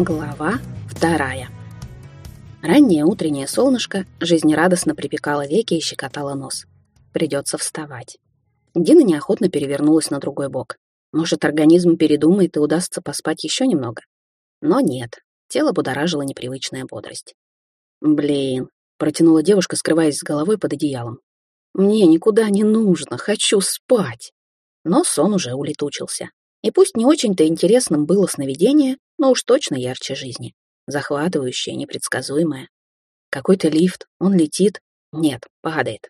Глава вторая. Раннее утреннее солнышко жизнерадостно припекало веки и щекотало нос. Придется вставать. Дина неохотно перевернулась на другой бок. Может, организм передумает и удастся поспать еще немного? Но нет, тело будоражило непривычная бодрость. «Блин», — протянула девушка, скрываясь с головой под одеялом. «Мне никуда не нужно, хочу спать». Но сон уже улетучился. И пусть не очень-то интересным было сновидение, но уж точно ярче жизни. Захватывающее, непредсказуемое. Какой-то лифт, он летит. Нет, падает.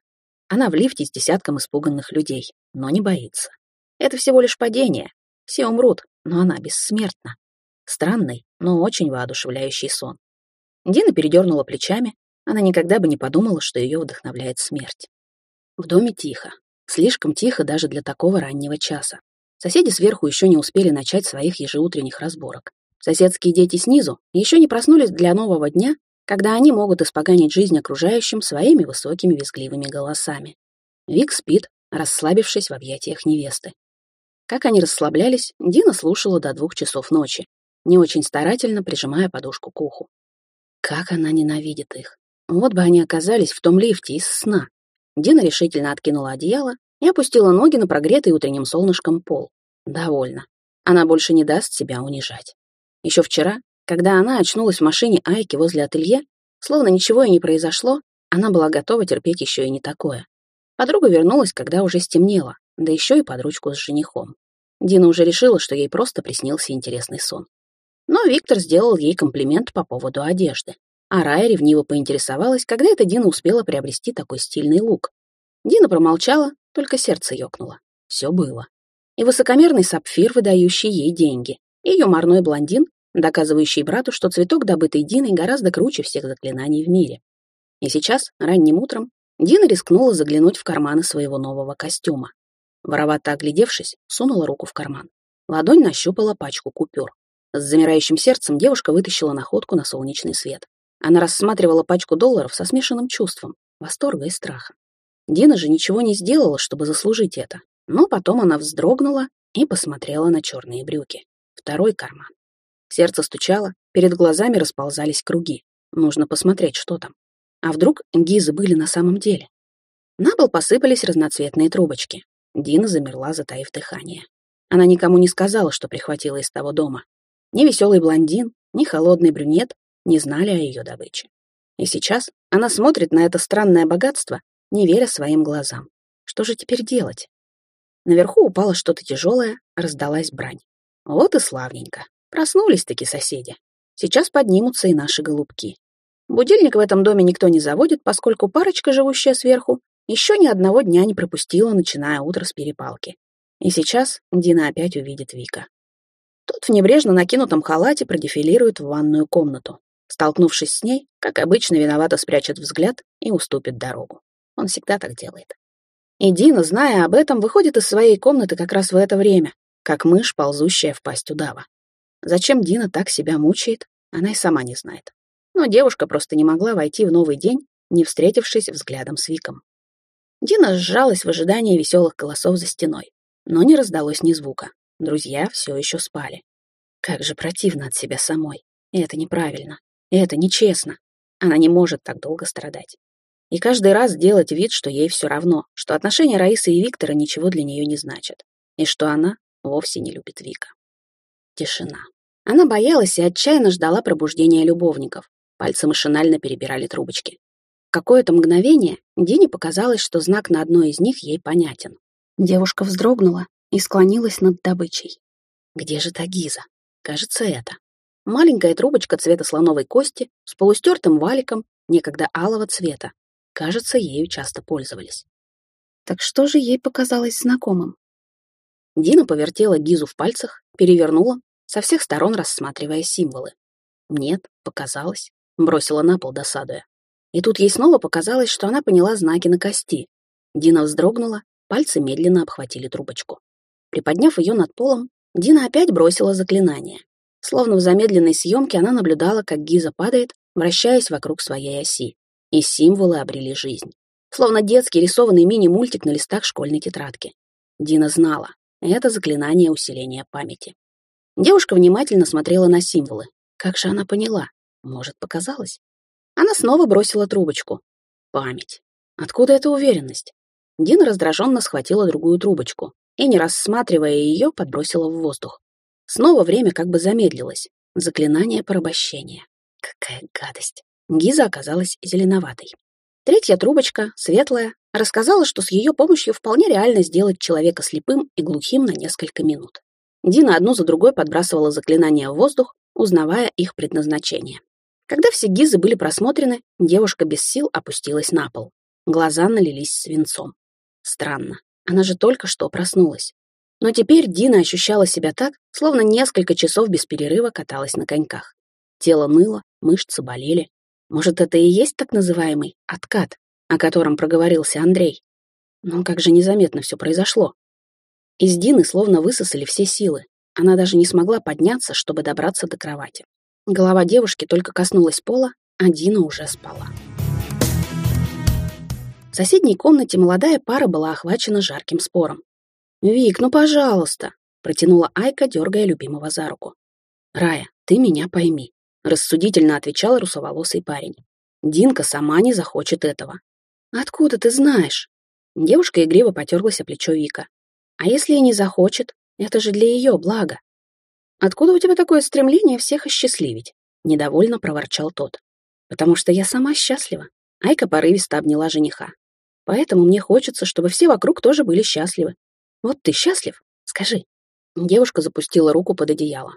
Она в лифте с десятком испуганных людей, но не боится. Это всего лишь падение. Все умрут, но она бессмертна. Странный, но очень воодушевляющий сон. Дина передернула плечами. Она никогда бы не подумала, что ее вдохновляет смерть. В доме тихо. Слишком тихо даже для такого раннего часа. Соседи сверху еще не успели начать своих ежеутренних разборок. Соседские дети снизу еще не проснулись для нового дня, когда они могут испоганить жизнь окружающим своими высокими визгливыми голосами. Вик спит, расслабившись в объятиях невесты. Как они расслаблялись, Дина слушала до двух часов ночи, не очень старательно прижимая подушку к уху. Как она ненавидит их. Вот бы они оказались в том лифте из сна. Дина решительно откинула одеяло и опустила ноги на прогретый утренним солнышком пол. Довольно. Она больше не даст себя унижать. Еще вчера, когда она очнулась в машине Айки возле ателье, словно ничего и не произошло, она была готова терпеть еще и не такое. Подруга вернулась, когда уже стемнело, да еще и под ручку с женихом. Дина уже решила, что ей просто приснился интересный сон. Но Виктор сделал ей комплимент по поводу одежды. А Рая ревниво поинтересовалась, когда это Дина успела приобрести такой стильный лук. Дина промолчала, только сердце ёкнуло. Все было. И высокомерный сапфир, выдающий ей деньги, и юморной блондин, доказывающий брату, что цветок, добытый Диной, гораздо круче всех заклинаний в мире. И сейчас, ранним утром, Дина рискнула заглянуть в карманы своего нового костюма. Воровато оглядевшись, сунула руку в карман. Ладонь нащупала пачку купюр. С замирающим сердцем девушка вытащила находку на солнечный свет. Она рассматривала пачку долларов со смешанным чувством, восторга и страха. Дина же ничего не сделала, чтобы заслужить это. Но потом она вздрогнула и посмотрела на черные брюки. Второй карман. Сердце стучало, перед глазами расползались круги. Нужно посмотреть, что там. А вдруг гизы были на самом деле? На пол посыпались разноцветные трубочки. Дина замерла, затаив дыхание. Она никому не сказала, что прихватила из того дома. Ни веселый блондин, ни холодный брюнет не знали о ее добыче. И сейчас она смотрит на это странное богатство не веря своим глазам. Что же теперь делать? Наверху упало что-то тяжелое, раздалась брань. Вот и славненько. Проснулись-таки соседи. Сейчас поднимутся и наши голубки. Будильник в этом доме никто не заводит, поскольку парочка, живущая сверху, еще ни одного дня не пропустила, начиная утро с перепалки. И сейчас Дина опять увидит Вика. Тот в небрежно накинутом халате продефилирует в ванную комнату. Столкнувшись с ней, как обычно, виновато спрячет взгляд и уступит дорогу. Он всегда так делает. И Дина, зная об этом, выходит из своей комнаты как раз в это время, как мышь, ползущая в пасть удава. Зачем Дина так себя мучает, она и сама не знает. Но девушка просто не могла войти в новый день, не встретившись взглядом с Виком. Дина сжалась в ожидании веселых голосов за стеной, но не раздалось ни звука. Друзья все еще спали. Как же противно от себя самой. И это неправильно. И это нечестно. Она не может так долго страдать. И каждый раз делать вид, что ей все равно, что отношения Раисы и Виктора ничего для нее не значат, и что она вовсе не любит Вика. Тишина. Она боялась и отчаянно ждала пробуждения любовников. Пальцы машинально перебирали трубочки. Какое-то мгновение Дине показалось, что знак на одной из них ей понятен. Девушка вздрогнула и склонилась над добычей. Где же та гиза? Кажется, это. Маленькая трубочка цвета слоновой кости с полустертым валиком, некогда алого цвета, Кажется, ею часто пользовались. Так что же ей показалось знакомым? Дина повертела Гизу в пальцах, перевернула, со всех сторон рассматривая символы. Нет, показалось. Бросила на пол, досадуя. И тут ей снова показалось, что она поняла знаки на кости. Дина вздрогнула, пальцы медленно обхватили трубочку. Приподняв ее над полом, Дина опять бросила заклинание. Словно в замедленной съемке она наблюдала, как Гиза падает, вращаясь вокруг своей оси и символы обрели жизнь. Словно детский рисованный мини-мультик на листах школьной тетрадки. Дина знала, это заклинание усиления памяти. Девушка внимательно смотрела на символы. Как же она поняла? Может, показалось? Она снова бросила трубочку. Память. Откуда эта уверенность? Дина раздраженно схватила другую трубочку и, не рассматривая ее, подбросила в воздух. Снова время как бы замедлилось. Заклинание порабощения. Какая гадость. Гиза оказалась зеленоватой. Третья трубочка, светлая, рассказала, что с ее помощью вполне реально сделать человека слепым и глухим на несколько минут. Дина одну за другой подбрасывала заклинания в воздух, узнавая их предназначение. Когда все гизы были просмотрены, девушка без сил опустилась на пол. Глаза налились свинцом. Странно, она же только что проснулась. Но теперь Дина ощущала себя так, словно несколько часов без перерыва каталась на коньках. Тело ныло, мышцы болели. Может, это и есть так называемый откат, о котором проговорился Андрей? Но как же незаметно все произошло. Из Дины словно высосали все силы. Она даже не смогла подняться, чтобы добраться до кровати. Голова девушки только коснулась пола, а Дина уже спала. В соседней комнате молодая пара была охвачена жарким спором. «Вик, ну пожалуйста!» — протянула Айка, дергая любимого за руку. «Рая, ты меня пойми», — рассудительно отвечал русоволосый парень. «Динка сама не захочет этого». «Откуда ты знаешь?» Девушка игриво потерлась о плечо Вика. «А если и не захочет? Это же для ее блага». «Откуда у тебя такое стремление всех осчастливить?» — недовольно проворчал тот. «Потому что я сама счастлива». Айка порывисто обняла жениха. Поэтому мне хочется, чтобы все вокруг тоже были счастливы. Вот ты счастлив? Скажи. Девушка запустила руку под одеяло.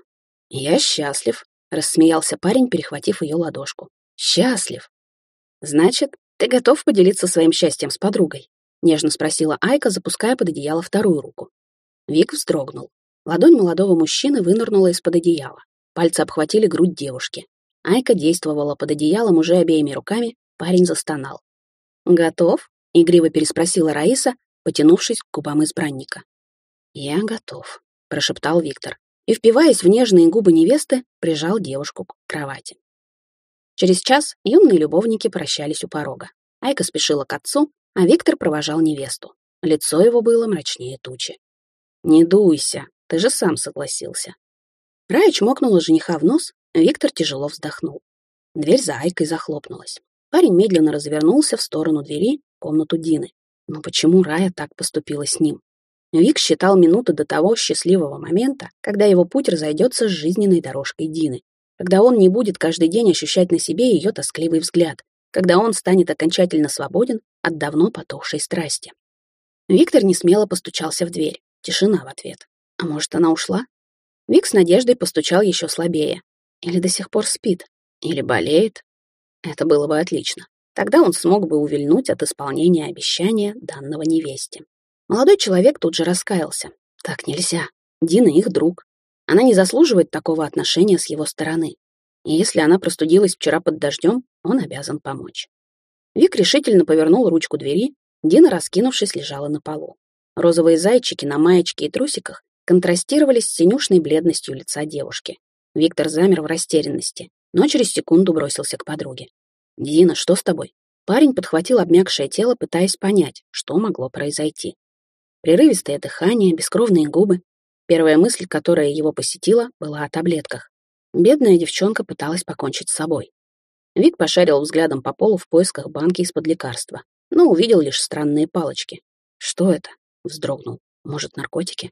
Я счастлив, рассмеялся парень, перехватив ее ладошку. Счастлив. Значит, ты готов поделиться своим счастьем с подругой? Нежно спросила Айка, запуская под одеяло вторую руку. Вик вздрогнул. Ладонь молодого мужчины вынырнула из-под одеяла. Пальцы обхватили грудь девушки. Айка действовала под одеялом уже обеими руками, парень застонал. «Готов?» — игриво переспросила Раиса, потянувшись к губам избранника. «Я готов», — прошептал Виктор, и, впиваясь в нежные губы невесты, прижал девушку к кровати. Через час юные любовники прощались у порога. Айка спешила к отцу, а Виктор провожал невесту. Лицо его было мрачнее тучи. «Не дуйся, ты же сам согласился». Рая чмокнула жениха в нос, Виктор тяжело вздохнул. Дверь за Айкой захлопнулась. Парень медленно развернулся в сторону двери комнату Дины. Но почему Рая так поступила с ним? Вик считал минуты до того счастливого момента, когда его путь разойдется с жизненной дорожкой Дины, когда он не будет каждый день ощущать на себе ее тоскливый взгляд, когда он станет окончательно свободен от давно потухшей страсти. Виктор несмело постучался в дверь. Тишина в ответ. А может, она ушла? Вик с надеждой постучал еще слабее. Или до сих пор спит, или болеет. Это было бы отлично. Тогда он смог бы увильнуть от исполнения обещания данного невесте. Молодой человек тут же раскаялся. Так нельзя. Дина их друг. Она не заслуживает такого отношения с его стороны. И если она простудилась вчера под дождем, он обязан помочь. Вик решительно повернул ручку двери, Дина, раскинувшись, лежала на полу. Розовые зайчики на маечке и трусиках контрастировали с синюшной бледностью лица девушки. Виктор замер в растерянности, но через секунду бросился к подруге. «Дина, что с тобой?» Парень подхватил обмякшее тело, пытаясь понять, что могло произойти. Прерывистое дыхание, бескровные губы. Первая мысль, которая его посетила, была о таблетках. Бедная девчонка пыталась покончить с собой. Вик пошарил взглядом по полу в поисках банки из-под лекарства, но увидел лишь странные палочки. «Что это?» — вздрогнул. «Может, наркотики?»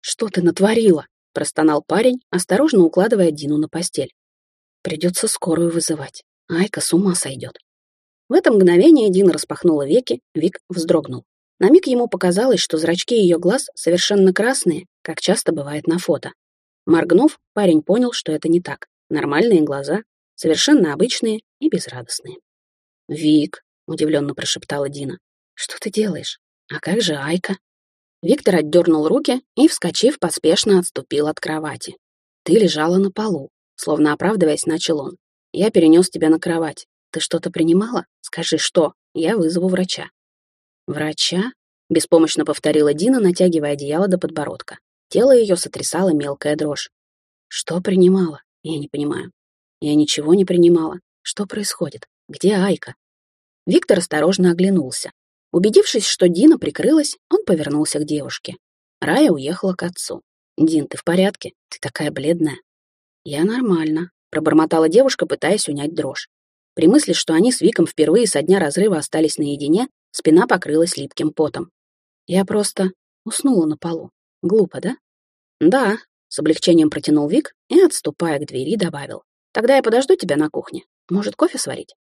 «Что ты натворила?» — простонал парень, осторожно укладывая Дину на постель. «Придется скорую вызывать». Айка с ума сойдет. В это мгновение Дина распахнула веки, Вик вздрогнул. На миг ему показалось, что зрачки ее глаз совершенно красные, как часто бывает на фото. Моргнув, парень понял, что это не так. Нормальные глаза, совершенно обычные и безрадостные. «Вик», — удивленно прошептала Дина, — «что ты делаешь? А как же Айка?» Виктор отдернул руки и, вскочив, поспешно отступил от кровати. «Ты лежала на полу», — словно оправдываясь, начал он. Я перенес тебя на кровать. Ты что-то принимала? Скажи, что? Я вызову врача». «Врача?» — беспомощно повторила Дина, натягивая одеяло до подбородка. Тело ее сотрясало мелкая дрожь. «Что принимала? Я не понимаю. Я ничего не принимала. Что происходит? Где Айка?» Виктор осторожно оглянулся. Убедившись, что Дина прикрылась, он повернулся к девушке. Рая уехала к отцу. «Дин, ты в порядке? Ты такая бледная». «Я нормально», пробормотала девушка, пытаясь унять дрожь. При мысли, что они с Виком впервые со дня разрыва остались наедине, спина покрылась липким потом. Я просто уснула на полу. Глупо, да? Да, с облегчением протянул Вик и, отступая к двери, добавил. Тогда я подожду тебя на кухне. Может, кофе сварить?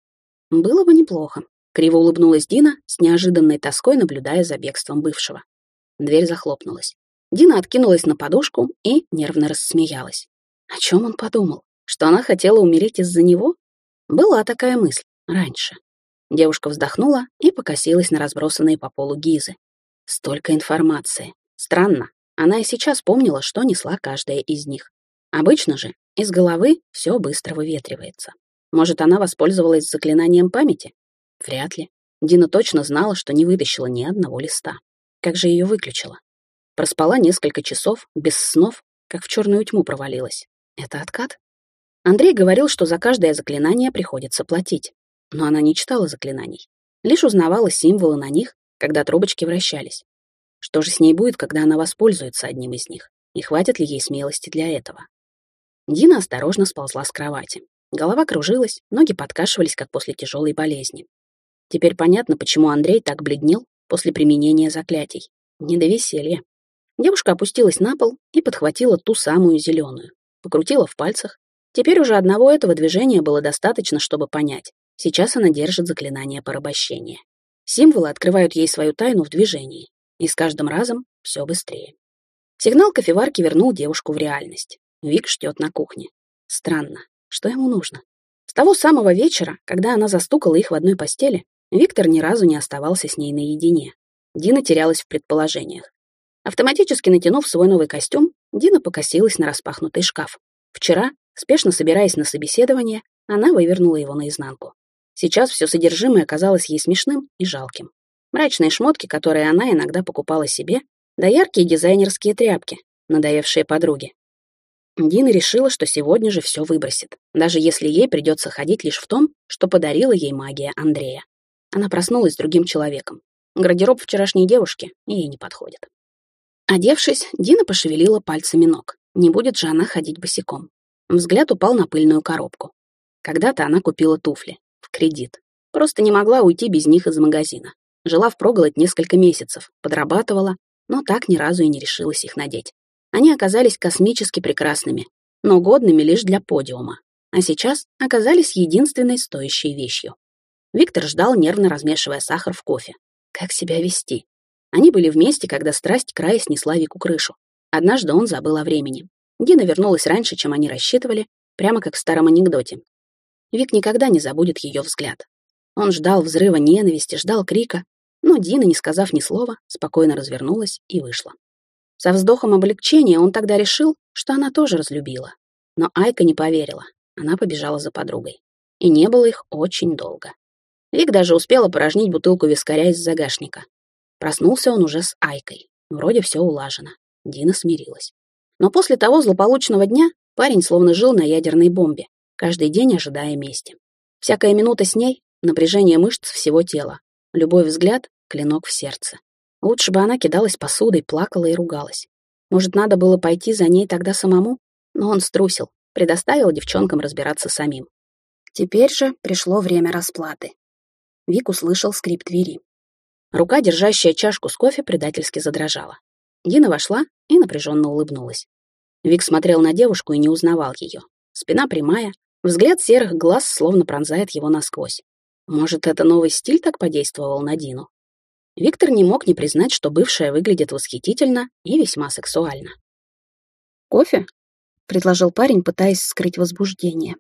Было бы неплохо. Криво улыбнулась Дина, с неожиданной тоской наблюдая за бегством бывшего. Дверь захлопнулась. Дина откинулась на подушку и нервно рассмеялась. О чем он подумал? Что она хотела умереть из-за него? Была такая мысль раньше. Девушка вздохнула и покосилась на разбросанные по полу гизы. Столько информации. Странно, она и сейчас помнила, что несла каждая из них. Обычно же из головы все быстро выветривается. Может, она воспользовалась заклинанием памяти? Вряд ли. Дина точно знала, что не вытащила ни одного листа. Как же ее выключила? Проспала несколько часов, без снов, как в черную тьму провалилась. Это откат? Андрей говорил, что за каждое заклинание приходится платить. Но она не читала заклинаний. Лишь узнавала символы на них, когда трубочки вращались. Что же с ней будет, когда она воспользуется одним из них? И хватит ли ей смелости для этого? Дина осторожно сползла с кровати. Голова кружилась, ноги подкашивались, как после тяжелой болезни. Теперь понятно, почему Андрей так бледнел после применения заклятий. Не до веселья. Девушка опустилась на пол и подхватила ту самую зеленую. Покрутила в пальцах. Теперь уже одного этого движения было достаточно, чтобы понять. Сейчас она держит заклинание порабощения. Символы открывают ей свою тайну в движении. И с каждым разом все быстрее. Сигнал кофеварки вернул девушку в реальность. Вик ждет на кухне. Странно. Что ему нужно? С того самого вечера, когда она застукала их в одной постели, Виктор ни разу не оставался с ней наедине. Дина терялась в предположениях. Автоматически натянув свой новый костюм, Дина покосилась на распахнутый шкаф. Вчера, спешно собираясь на собеседование, она вывернула его наизнанку. Сейчас все содержимое казалось ей смешным и жалким. Мрачные шмотки, которые она иногда покупала себе, да яркие дизайнерские тряпки, надоевшие подруги. Дина решила, что сегодня же все выбросит, даже если ей придется ходить лишь в том, что подарила ей магия Андрея. Она проснулась другим человеком. Гардероб вчерашней девушки ей не подходит. Одевшись, Дина пошевелила пальцами ног. Не будет же она ходить босиком. Взгляд упал на пыльную коробку. Когда-то она купила туфли. В кредит. Просто не могла уйти без них из магазина. Жила впроголодь несколько месяцев, подрабатывала, но так ни разу и не решилась их надеть. Они оказались космически прекрасными, но годными лишь для подиума. А сейчас оказались единственной стоящей вещью. Виктор ждал, нервно размешивая сахар в кофе. Как себя вести? Они были вместе, когда страсть края снесла Вику крышу. Однажды он забыл о времени. Дина вернулась раньше, чем они рассчитывали, прямо как в старом анекдоте. Вик никогда не забудет ее взгляд. Он ждал взрыва ненависти, ждал крика, но Дина, не сказав ни слова, спокойно развернулась и вышла. Со вздохом облегчения он тогда решил, что она тоже разлюбила. Но Айка не поверила. Она побежала за подругой. И не было их очень долго. Вик даже успела порожнить бутылку вискаря из загашника. Проснулся он уже с Айкой. Вроде все улажено. Дина смирилась. Но после того злополучного дня парень словно жил на ядерной бомбе, каждый день ожидая мести. Всякая минута с ней — напряжение мышц всего тела. Любой взгляд — клинок в сердце. Лучше бы она кидалась посудой, плакала и ругалась. Может, надо было пойти за ней тогда самому? Но он струсил, предоставил девчонкам разбираться самим. Теперь же пришло время расплаты. Вик услышал скрип двери. Рука, держащая чашку с кофе, предательски задрожала. Дина вошла и напряженно улыбнулась. Вик смотрел на девушку и не узнавал ее. Спина прямая, взгляд серых глаз словно пронзает его насквозь. Может, это новый стиль так подействовал на Дину? Виктор не мог не признать, что бывшая выглядит восхитительно и весьма сексуально. «Кофе?» — предложил парень, пытаясь скрыть возбуждение.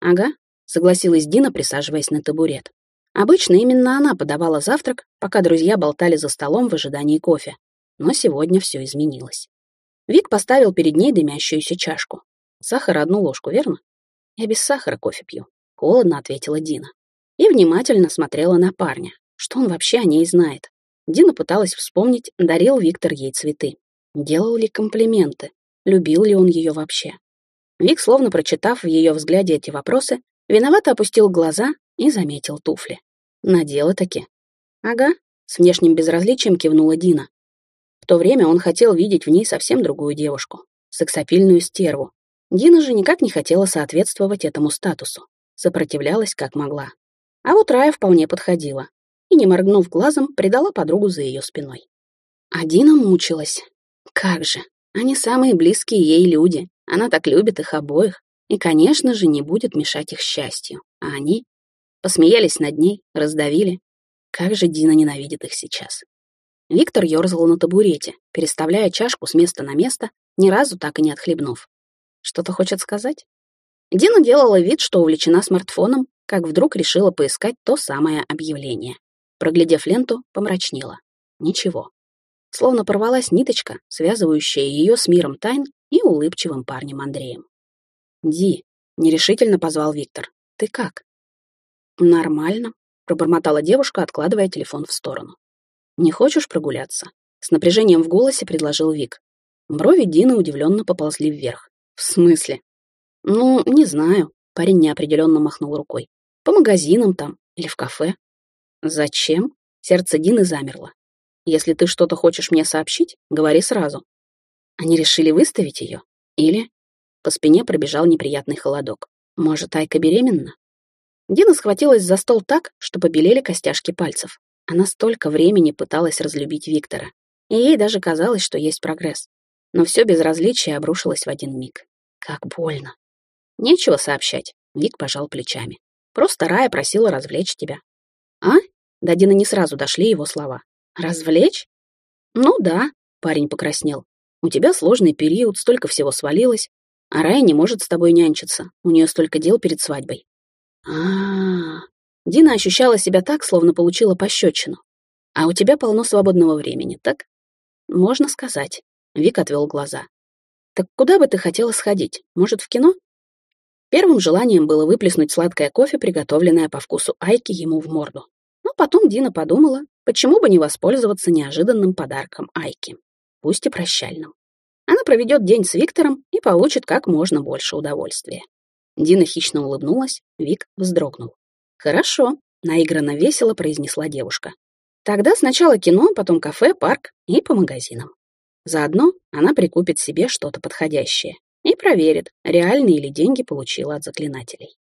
«Ага», — согласилась Дина, присаживаясь на табурет. Обычно именно она подавала завтрак, пока друзья болтали за столом в ожидании кофе. Но сегодня все изменилось. Вик поставил перед ней дымящуюся чашку. Сахар одну ложку, верно? Я без сахара кофе пью. Холодно ответила Дина. И внимательно смотрела на парня, что он вообще о ней знает? Дина пыталась вспомнить, дарил Виктор ей цветы. Делал ли комплименты? Любил ли он ее вообще? Вик, словно прочитав в ее взгляде эти вопросы, виновато опустил глаза и заметил туфли. Надела таки. Ага, с внешним безразличием кивнула Дина. В то время он хотел видеть в ней совсем другую девушку, сексапильную стерву. Дина же никак не хотела соответствовать этому статусу, сопротивлялась как могла. А вот Рая вполне подходила и, не моргнув глазом, предала подругу за ее спиной. А Дина мучилась. Как же, они самые близкие ей люди, она так любит их обоих, и, конечно же, не будет мешать их счастью. А они посмеялись над ней, раздавили. Как же Дина ненавидит их сейчас. Виктор ёрзал на табурете, переставляя чашку с места на место, ни разу так и не отхлебнув. Что-то хочет сказать? Дина делала вид, что увлечена смартфоном, как вдруг решила поискать то самое объявление. Проглядев ленту, помрачнела. Ничего. Словно порвалась ниточка, связывающая ее с миром тайн и улыбчивым парнем Андреем. «Ди», — нерешительно позвал Виктор, — «ты как?» «Нормально», — пробормотала девушка, откладывая телефон в сторону. «Не хочешь прогуляться?» С напряжением в голосе предложил Вик. Брови Дины удивленно поползли вверх. «В смысле?» «Ну, не знаю», — парень неопределенно махнул рукой. «По магазинам там или в кафе». «Зачем?» Сердце Дины замерло. «Если ты что-то хочешь мне сообщить, говори сразу». Они решили выставить ее? Или... По спине пробежал неприятный холодок. Может, Айка беременна? Дина схватилась за стол так, что побелели костяшки пальцев. Она столько времени пыталась разлюбить Виктора, и ей даже казалось, что есть прогресс. Но все безразличие обрушилось в один миг. Как больно. Нечего сообщать, Вик пожал плечами. Просто Рая просила развлечь тебя. А? До Дины не сразу дошли его слова. Развлечь? Ну да, парень покраснел. У тебя сложный период, столько всего свалилось, а Рая не может с тобой нянчиться, у нее столько дел перед свадьбой. А, -а, -а. Дина ощущала себя так, словно получила пощечину. А у тебя полно свободного времени, так? Можно сказать. Вик отвел глаза. Так куда бы ты хотела сходить? Может, в кино? Первым желанием было выплеснуть сладкое кофе, приготовленное по вкусу Айки ему в морду. Но потом Дина подумала, почему бы не воспользоваться неожиданным подарком Айки, пусть и прощальным. Она проведет день с Виктором и получит как можно больше удовольствия. Дина хищно улыбнулась, Вик вздрогнул. «Хорошо», — наигранно весело произнесла девушка. «Тогда сначала кино, потом кафе, парк и по магазинам. Заодно она прикупит себе что-то подходящее и проверит, реальные ли деньги получила от заклинателей».